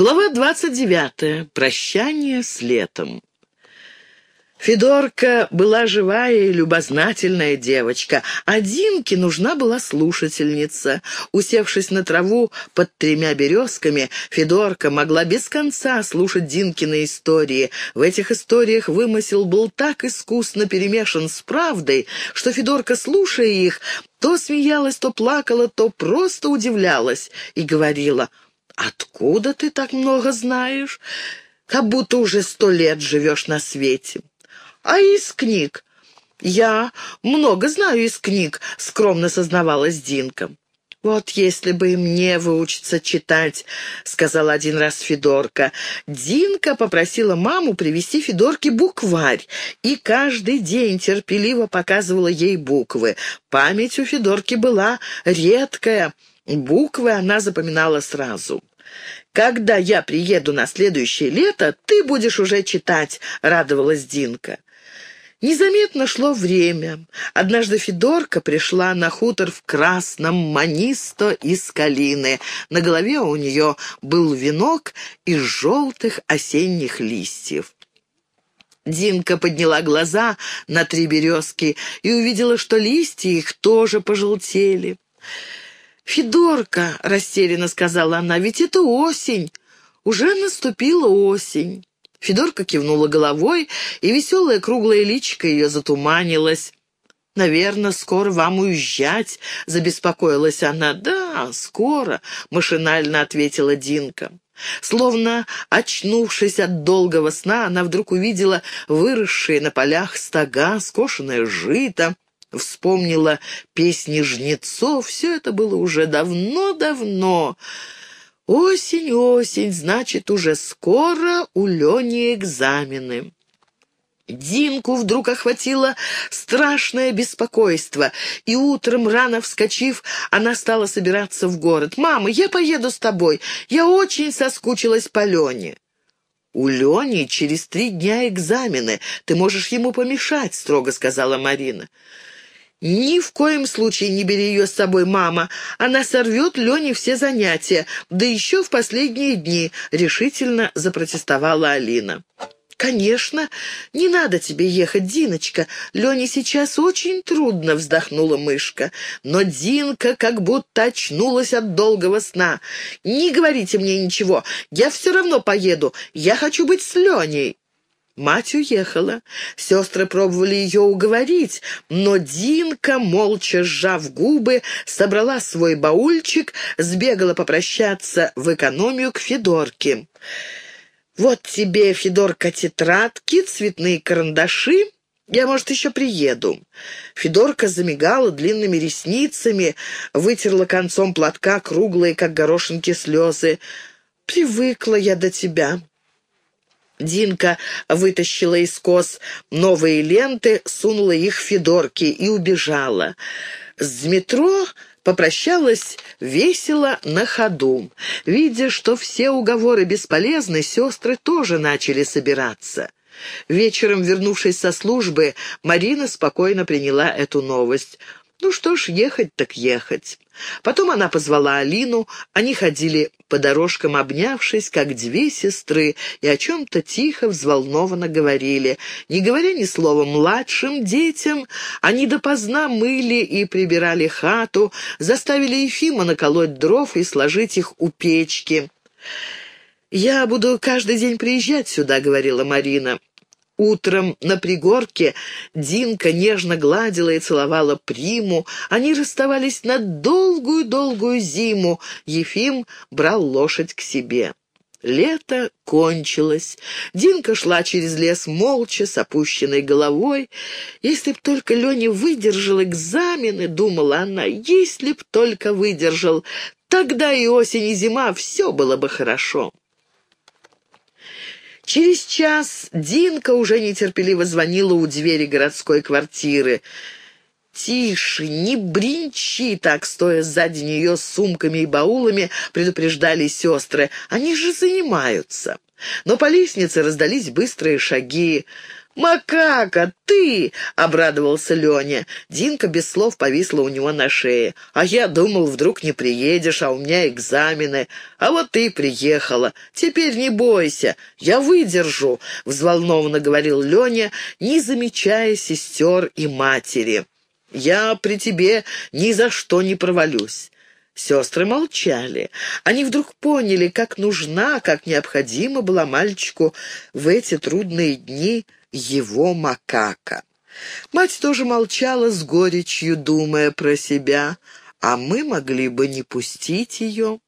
Глава 29. Прощание с летом. Федорка была живая и любознательная девочка, а Динке нужна была слушательница. Усевшись на траву под тремя березками, Федорка могла без конца слушать Динкины истории. В этих историях вымысел был так искусно перемешан с правдой, что Федорка, слушая их, то смеялась, то плакала, то просто удивлялась и говорила «Откуда ты так много знаешь? Как будто уже сто лет живешь на свете» а из книг. «Я много знаю из книг», — скромно сознавалась Динка. «Вот если бы и мне выучиться читать», — сказала один раз Федорка. Динка попросила маму привезти Федорке букварь, и каждый день терпеливо показывала ей буквы. Память у Федорки была редкая, буквы она запоминала сразу. «Когда я приеду на следующее лето, ты будешь уже читать», — радовалась Динка. Незаметно шло время. Однажды Федорка пришла на хутор в красном манисто из калины. На голове у нее был венок из желтых осенних листьев. Динка подняла глаза на три березки и увидела, что листья их тоже пожелтели. «Федорка», — растерянно сказала она, — «ведь это осень. Уже наступила осень». Федорка кивнула головой, и веселое круглое личико ее затуманилось. «Наверное, скоро вам уезжать», — забеспокоилась она. «Да, скоро», — машинально ответила Динка. Словно очнувшись от долгого сна, она вдруг увидела выросшие на полях стога, скошенное жито, вспомнила песни жнецов. Все это было уже давно-давно. Осень, осень, значит, уже скоро у Лени экзамены. Динку вдруг охватило страшное беспокойство, и утром, рано вскочив, она стала собираться в город. «Мама, я поеду с тобой. Я очень соскучилась по Лене». «У Лени через три дня экзамены. Ты можешь ему помешать», — строго сказала Марина. «Ни в коем случае не бери ее с собой, мама. Она сорвет Лене все занятия, да еще в последние дни», — решительно запротестовала Алина. «Конечно, не надо тебе ехать, Диночка. Лене сейчас очень трудно», — вздохнула мышка. Но Динка как будто очнулась от долгого сна. «Не говорите мне ничего, я все равно поеду. Я хочу быть с Леней». Мать уехала. Сестры пробовали ее уговорить, но Динка, молча сжав губы, собрала свой баульчик, сбегала попрощаться в экономию к Федорке. «Вот тебе, Федорка, тетрадки, цветные карандаши». Я, может, еще приеду». Федорка замигала длинными ресницами, вытерла концом платка круглые, как горошинки, слезы. «Привыкла я до тебя. Динка вытащила из кос новые ленты, сунула их в Федорки и убежала. С метро попрощалась весело на ходу. Видя, что все уговоры бесполезны, сестры тоже начали собираться. Вечером, вернувшись со службы, Марина спокойно приняла эту новость. Ну что ж, ехать так ехать. Потом она позвала Алину, они ходили по дорожкам, обнявшись, как две сестры, и о чем-то тихо, взволнованно говорили. Не говоря ни слова младшим детям, они допоздна мыли и прибирали хату, заставили Ефима наколоть дров и сложить их у печки. «Я буду каждый день приезжать сюда», — говорила Марина. Утром на пригорке Динка нежно гладила и целовала приму. Они расставались на долгую-долгую зиму. Ефим брал лошадь к себе. Лето кончилось. Динка шла через лес молча, с опущенной головой. Если б только Леня выдержал экзамены, думала она, если б только выдержал, тогда и осень, и зима, все было бы хорошо. Через час Динка уже нетерпеливо звонила у двери городской квартиры. «Тише, не бринчи так!» Стоя сзади нее с сумками и баулами, предупреждали сестры. «Они же занимаются!» Но по лестнице раздались быстрые шаги. «Макака, ты!» — обрадовался Леня. Динка без слов повисла у него на шее. «А я думал, вдруг не приедешь, а у меня экзамены. А вот ты приехала. Теперь не бойся, я выдержу», — взволнованно говорил Леня, не замечая сестер и матери. «Я при тебе ни за что не провалюсь». Сестры молчали. Они вдруг поняли, как нужна, как необходима была мальчику в эти трудные дни его макака. Мать тоже молчала с горечью, думая про себя, а мы могли бы не пустить ее.